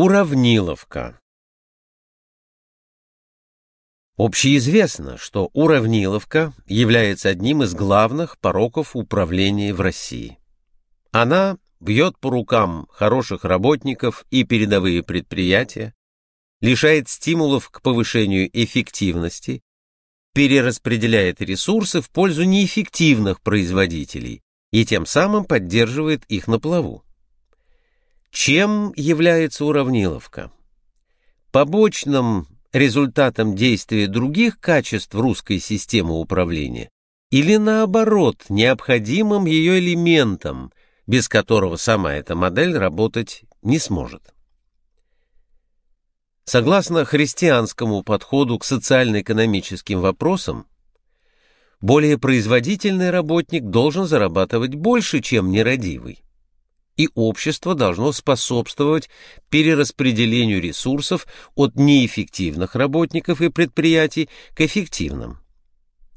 Уравниловка Общеизвестно, что уравниловка является одним из главных пороков управления в России. Она бьет по рукам хороших работников и передовые предприятия, лишает стимулов к повышению эффективности, перераспределяет ресурсы в пользу неэффективных производителей и тем самым поддерживает их на плаву. Чем является уравниловка? Побочным результатом действия других качеств русской системы управления или наоборот, необходимым ее элементом, без которого сама эта модель работать не сможет. Согласно христианскому подходу к социально-экономическим вопросам, более производительный работник должен зарабатывать больше, чем нерадивый и общество должно способствовать перераспределению ресурсов от неэффективных работников и предприятий к эффективным.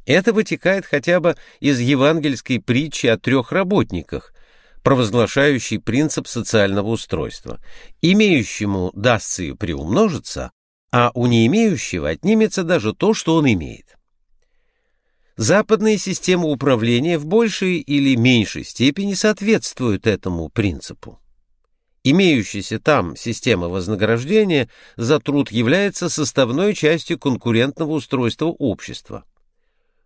Это вытекает хотя бы из евангельской притчи о трех работниках, провозглашающей принцип социального устройства. Имеющему дастся и приумножится, а у не имеющего отнимется даже то, что он имеет. Западные системы управления в большей или меньшей степени соответствуют этому принципу. Имеющаяся там система вознаграждения за труд является составной частью конкурентного устройства общества.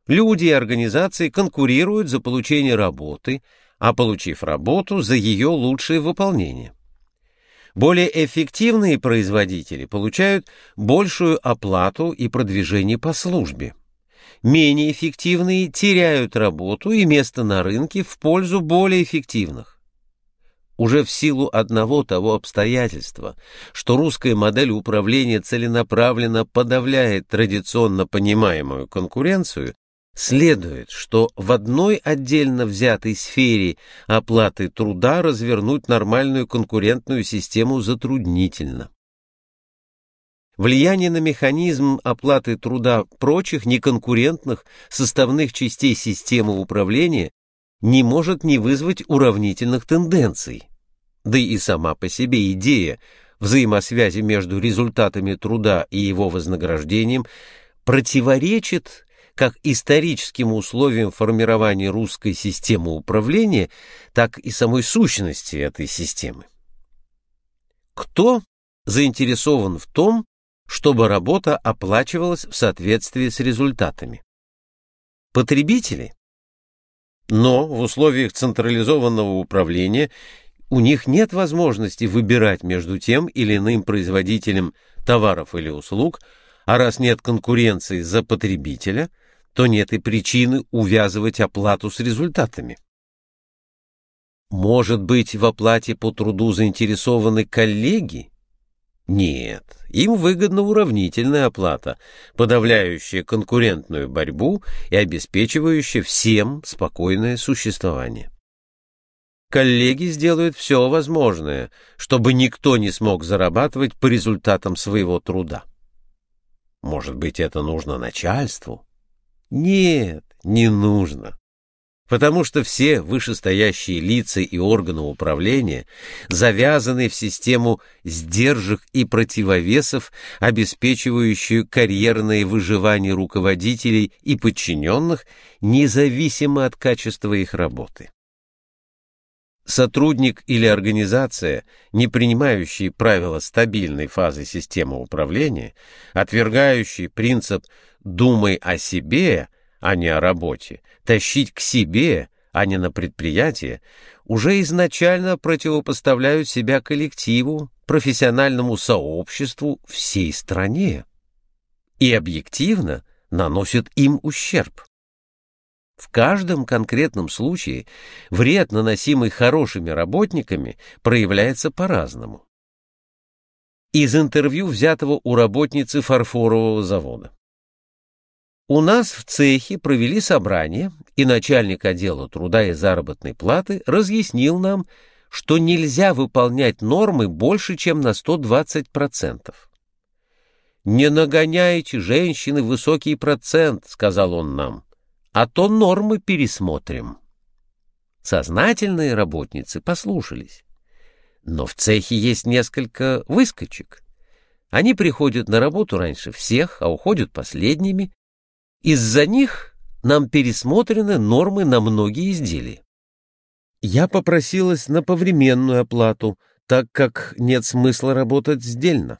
Люди и организации конкурируют за получение работы, а получив работу, за ее лучшее выполнение. Более эффективные производители получают большую оплату и продвижение по службе менее эффективные теряют работу и место на рынке в пользу более эффективных. Уже в силу одного того обстоятельства, что русская модель управления целенаправленно подавляет традиционно понимаемую конкуренцию, следует, что в одной отдельно взятой сфере оплаты труда развернуть нормальную конкурентную систему затруднительно. Влияние на механизм оплаты труда прочих неконкурентных составных частей системы управления не может не вызвать уравнительных тенденций. Да и сама по себе идея взаимосвязи между результатами труда и его вознаграждением противоречит как историческим условиям формирования русской системы управления, так и самой сущности этой системы. Кто заинтересован в том, чтобы работа оплачивалась в соответствии с результатами. Потребители? Но в условиях централизованного управления у них нет возможности выбирать между тем или иным производителем товаров или услуг, а раз нет конкуренции за потребителя, то нет и причины увязывать оплату с результатами. Может быть, в оплате по труду заинтересованы коллеги нет, им выгодна уравнительная оплата, подавляющая конкурентную борьбу и обеспечивающая всем спокойное существование. Коллеги сделают все возможное, чтобы никто не смог зарабатывать по результатам своего труда. Может быть, это нужно начальству? Нет, не нужно потому что все вышестоящие лица и органы управления завязаны в систему сдержек и противовесов, обеспечивающую карьерное выживание руководителей и подчиненных, независимо от качества их работы. Сотрудник или организация, не принимающие правила стабильной фазы системы управления, отвергающий принцип «думай о себе», а не о работе, тащить к себе, а не на предприятие, уже изначально противопоставляют себя коллективу, профессиональному сообществу всей стране и объективно наносят им ущерб. В каждом конкретном случае вред, наносимый хорошими работниками, проявляется по-разному. Из интервью, взятого у работницы фарфорового завода. У нас в цехе провели собрание, и начальник отдела труда и заработной платы разъяснил нам, что нельзя выполнять нормы больше, чем на 120%. «Не нагоняйте, женщины, высокий процент», — сказал он нам, — «а то нормы пересмотрим». Сознательные работницы послушались. Но в цехе есть несколько выскочек. Они приходят на работу раньше всех, а уходят последними. Из-за них нам пересмотрены нормы на многие изделия. Я попросилась на повременную оплату, так как нет смысла работать сдельно.